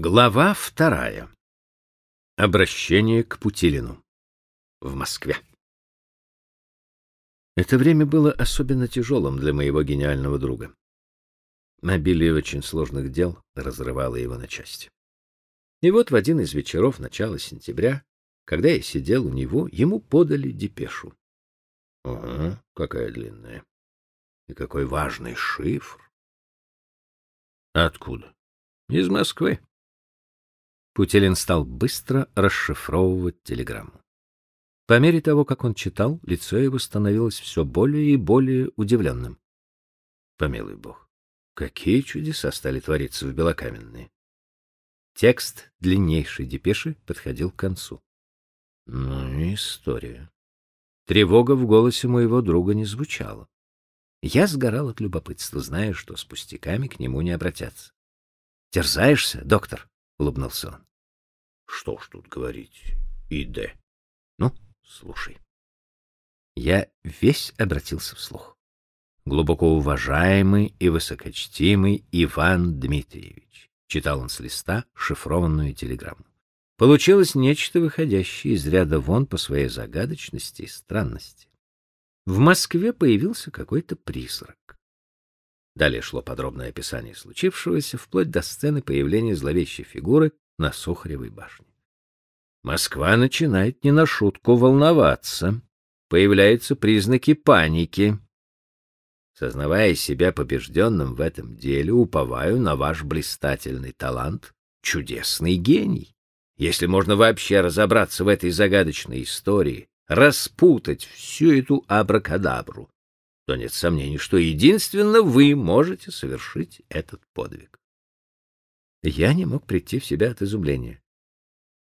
Глава вторая. Обращение к Путилину. В Москве. Это время было особенно тяжелым для моего гениального друга. Обилие очень сложных дел разрывало его на части. И вот в один из вечеров начала сентября, когда я сидел у него, ему подали депешу. Ого, какая длинная. И какой важный шифр. Откуда? Из Москвы. Путилин стал быстро расшифровывать телеграмму. По мере того, как он читал, лицо его становилось все более и более удивленным. Помилуй бог, какие чудеса стали твориться в Белокаменные. Текст длиннейшей депеши подходил к концу. Ну и история. Тревога в голосе моего друга не звучала. Я сгорал от любопытства, зная, что с пустяками к нему не обратятся. Терзаешься, доктор? Улыбнулся он. Что ж тут говорить? Иде. Ну, слушай. Я весь обратился вслух. Глубоко уважаемый и высокочтимый Иван Дмитриевич, читал он с листа шифрованную телеграмму. Получилось нечто выходящее из ряда вон по своей загадочности и странности. В Москве появился какой-то призрак. Далее шло подробное описание случившегося, вплоть до сцены появления зловещей фигуры на Сухаревой башне. Москва начинает не на шутку волноваться. Появляются признаки паники. Сознавая себя побежденным в этом деле, уповаю на ваш блистательный талант, чудесный гений. Если можно вообще разобраться в этой загадочной истории, распутать всю эту абракадабру, то нет сомнений, что единственно вы можете совершить этот подвиг. Я не мог прийти в себя от изумления.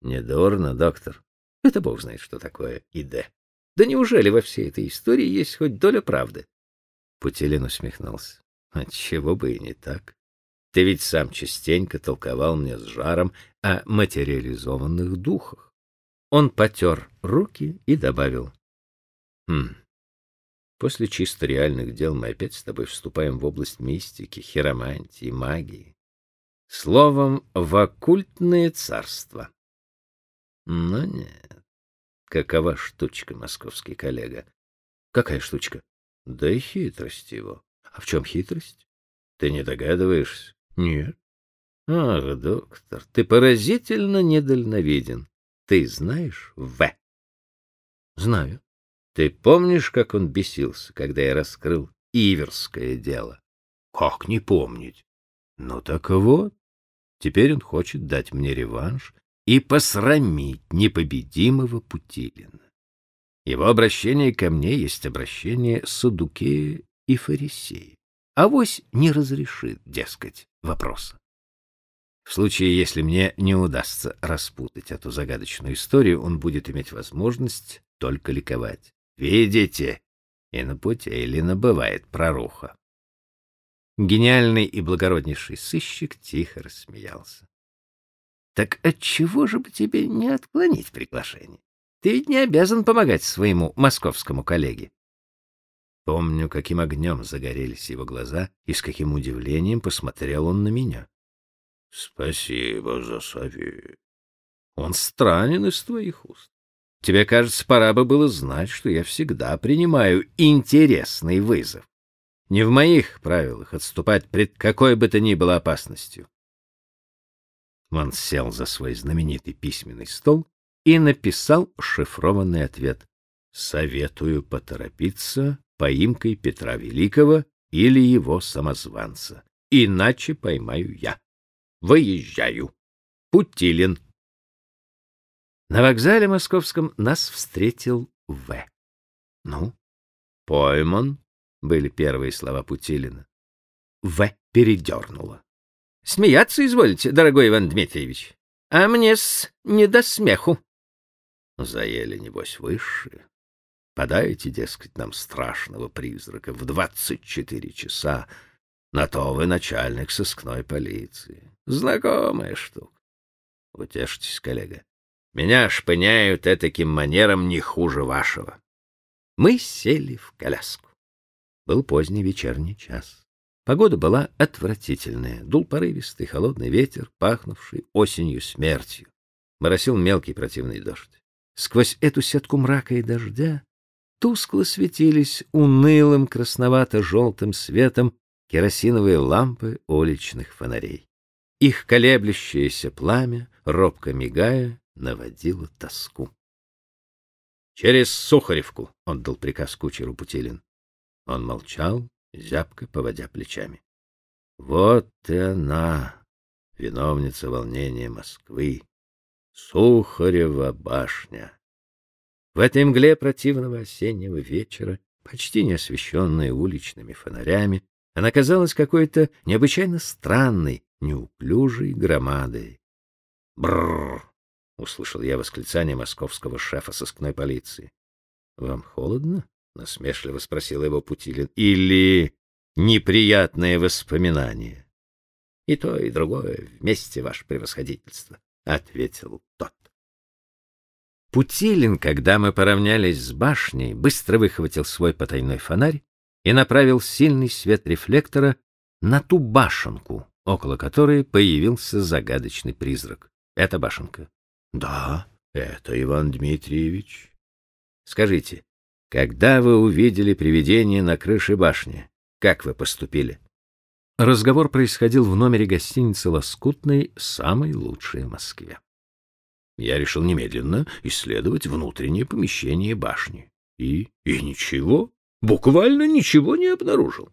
Недурно, доктор. Это бог знает, что такое ИД. Да неужели во всей этой истории есть хоть доля правды? Путилин усмехнулся. Отчего бы и не так. Ты ведь сам частенько толковал мне с жаром о материализованных духах. Он потер руки и добавил. Хм. После чисто реальных дел мы опять с тобой вступаем в область мистики, хиромантии, магии. Словом, в оккультное царство. Но нет. Какова штучка, московский коллега? Какая штучка? Да и хитрость его. А в чем хитрость? Ты не догадываешься? Нет. Ах, доктор, ты поразительно недальновиден. Ты знаешь В? Знаю. Ты помнишь, как он бесился, когда я раскрыл Иверское дело? Как не помнить? Ну так вот, теперь он хочет дать мне реванш и посрамить непобедимого Путилина. Его обращение ко мне есть обращение Садукея и Фарисея. Авось не разрешит, дескать, вопроса. В случае, если мне не удастся распутать эту загадочную историю, он будет иметь возможность только ликовать. Видите, и на пути Элина бывает проруха. Гениальный и благороднейший сыщик тихо рассмеялся. Так отчего же бы тебе не отклонить приглашение? Ты ведь не обязан помогать своему московскому коллеге. Помню, каким огнем загорелись его глаза и с каким удивлением посмотрел он на меня. — Спасибо за совет. Он странен из твоих уст. Тебе, кажется, пора бы было знать, что я всегда принимаю интересный вызов. Не в моих правилах отступать пред какой бы то ни было опасностью. Он сел за свой знаменитый письменный стол и написал шифрованный ответ. «Советую поторопиться поимкой Петра Великого или его самозванца, иначе поймаю я. Выезжаю. Путилин». На вокзале московском нас встретил В. «Ну, пойман», были первые слова Путилина. В передернуло. — Смеяться изволите, дорогой Иван Дмитриевич? А мне-с не до смеху. Заели, небось, высшие. Подаете, дескать, нам страшного призрака в двадцать четыре часа. На то вы начальник сыскной полиции. Знакомая штука. Утешьтесь, коллега. Меня шпыняют таким манером не хуже вашего. Мы сели в коляску. Был поздний вечерний час. Погода была отвратительная. Дул порывистый холодный ветер, пахнувший осенью смертью. Моросил мелкий противный дождь. Сквозь эту сетку мрака и дождя тускло светились унылым красновато-желтым светом керосиновые лампы уличных фонарей. Их колеблющееся пламя, робко мигая, наводило тоску. «Через Сухаревку!» — отдал приказ кучеру Путилин. Он молчал, зябко поводя плечами. Вот и она, виновница волнения Москвы, Сухарева башня. В этой мгле противного осеннего вечера, почти не освещенная уличными фонарями, она казалась какой-то необычайно странной, неуклюжей громадой. Бррр! Услышал я восклицание московского шефа сыскной полиции. Вам холодно? насмешливо спросил его Путилин. Или неприятные воспоминания? И то, и другое вместе, ваше превосходительство, ответил тот. Путилин, когда мы поравнялись с башней, быстро выхватил свой потайной фонарь и направил сильный свет рефлектора на ту башенку, около которой появился загадочный призрак. Это башенка. Да, это Иван Дмитриевич. Скажите, когда вы увидели привидение на крыше башни, как вы поступили? Разговор происходил в номере гостиницы Лоскутной, самой лучшей в Москве. Я решил немедленно исследовать внутреннее помещение башни. И и ничего, буквально ничего не обнаружил.